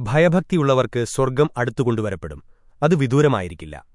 ഭയഭക്തിയുള്ളവർക്ക് സ്വർഗം അടുത്തുകൊണ്ടുവരപ്പെടും. അത് വിദൂരമായിരിക്കില്ല.